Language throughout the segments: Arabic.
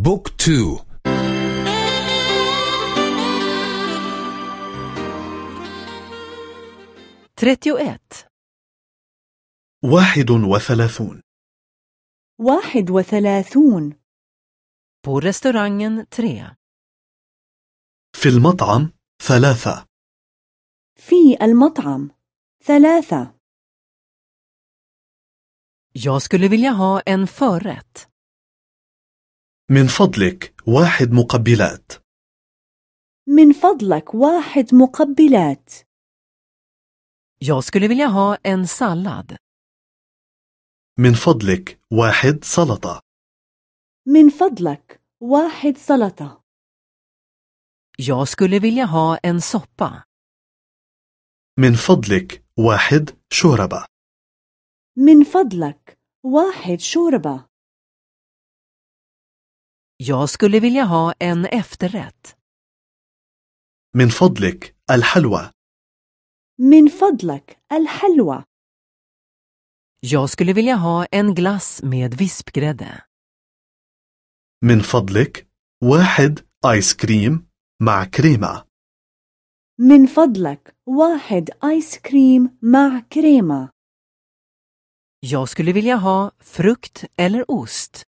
بوك تو. trettioett, واحد وثلاثون. واحد وثلاثون. på restaurangen 3. في المطعم ثلاثة. في المطعم ثلاثة. Jag skulle vilja ha en förrätt. من فضلك واحد مقبلات. من فضلك واحد مقبلات. Jag skulle vilja ha en sallad. من فضلك واحد سلطة. من فضلك واحد سلطة. Jag skulle vilja ha en soppa. من فضلك واحد شوربة. من فضلك واحد شوربة. Jag skulle vilja ha en efterrätt. من فضلك الحلوى من فضلك الحلوى Jag skulle vilja ha en glass med vispgrädde. من فضلك واحد آيس كريم مع كريمة من فضلك واحد آيس كريم مع كريمة Jag skulle vilja ha frukt eller ost.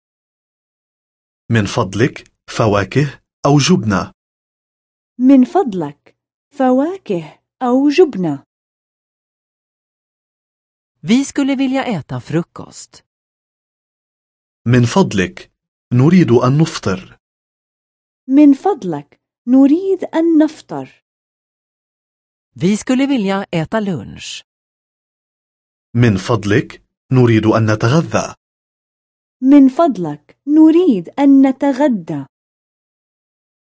من فضلك فواكه أو جبنة. من فضلك فواكه أو جبنة. Vi skulle vilja äta frukost. من فضلك نريد أن نفطر. من فضلك نريد أن نفطر. Vi skulle vilja äta lunch. من فضلك نريد أن نتغذى. من فضلك نريد أن نتغدى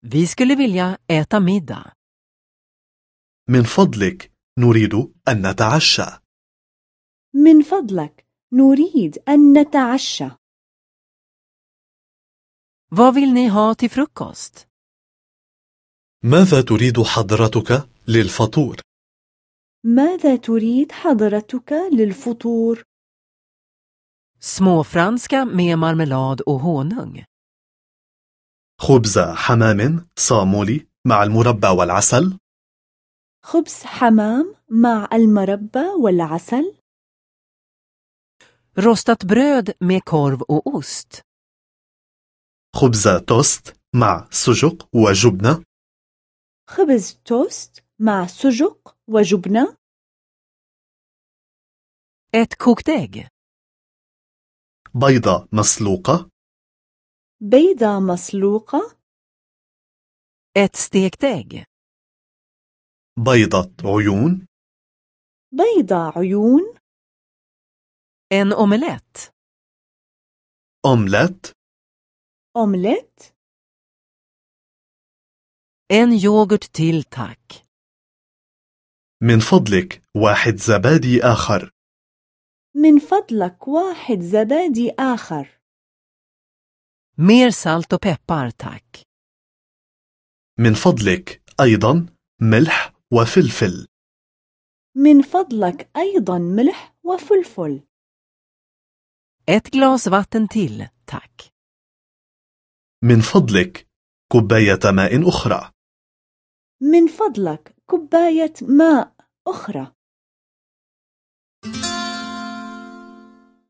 Vi skulle vilja äta middag. من فضلك نريد أن نتعشى من فضلك نريد أن نتعشى Vad vill ni ha till frukost? ماذا تريد حضرتك للفطور؟ ماذا تريد حضرتك للفطور؟ Småfranska med marmelad och honung. خبز حمام صامولي مع المربى والعسل خبز حمام مع المربى والعسل Rostat bröd med korv och ost. خبز توست مع سجق وجبنة خبز توست مع سجق وجبنة Ett kokt ägg. بيضة مسلوقة. بيضة مسلوقة. Ett stekt ägg. بيضة عيون. بيضة عيون. En omelett. أومليت. أومليت. En yoghurt till tack. من فضلك واحد زبادي آخر. من فضلك واحد زبادي آخر. Mer salt och peppar tack. من فضلك أيضا ملح وفلفل. من فضلك أيضا ملح وفلفل. Ett glas vatten till tack. من فضلك كوباية ماء أخرى. من فضلك كوباية ماء أخرى.